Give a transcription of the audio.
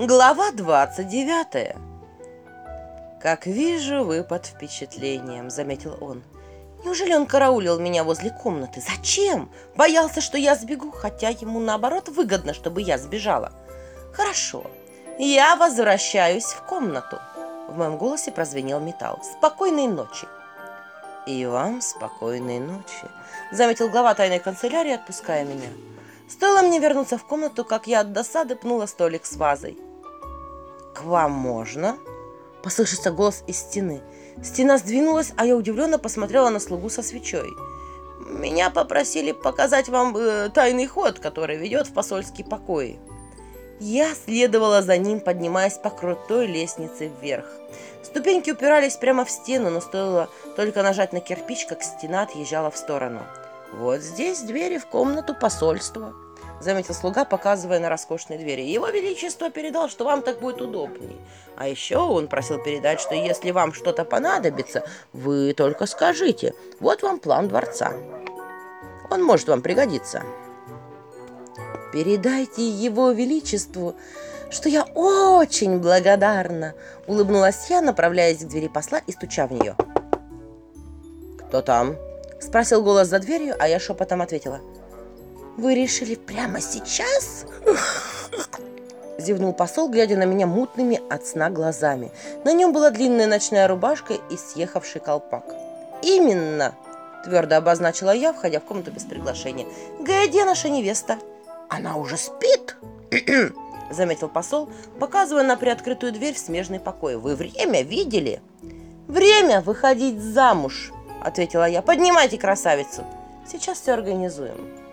Глава 29. «Как вижу, вы под впечатлением», — заметил он. «Неужели он караулил меня возле комнаты? Зачем? Боялся, что я сбегу, хотя ему, наоборот, выгодно, чтобы я сбежала. Хорошо, я возвращаюсь в комнату». В моем голосе прозвенел металл. «Спокойной ночи!» «И вам спокойной ночи», — заметил глава тайной канцелярии, отпуская меня. Стоило мне вернуться в комнату, как я от досады пнула столик с вазой. «К вам можно?» – послышался голос из стены. Стена сдвинулась, а я удивленно посмотрела на слугу со свечой. «Меня попросили показать вам э, тайный ход, который ведет в посольский покой». Я следовала за ним, поднимаясь по крутой лестнице вверх. Ступеньки упирались прямо в стену, но стоило только нажать на кирпич, как стена отъезжала в сторону. «Вот здесь двери в комнату посольства», — заметил слуга, показывая на роскошные двери. «Его Величество передал, что вам так будет удобнее. А еще он просил передать, что если вам что-то понадобится, вы только скажите. Вот вам план дворца. Он может вам пригодиться». «Передайте его Величеству, что я очень благодарна!» — улыбнулась я, направляясь к двери посла и стуча в нее. «Кто там?» — спросил голос за дверью, а я шепотом ответила — «Вы решили прямо сейчас?» Зевнул посол, глядя на меня мутными от сна глазами. На нем была длинная ночная рубашка и съехавший колпак. «Именно!» – твердо обозначила я, входя в комнату без приглашения. «Где наша невеста?» «Она уже спит!» – заметил посол, показывая на приоткрытую дверь в смежный покой. «Вы время видели?» «Время выходить замуж!» – ответила я. «Поднимайте красавицу! Сейчас все организуем!»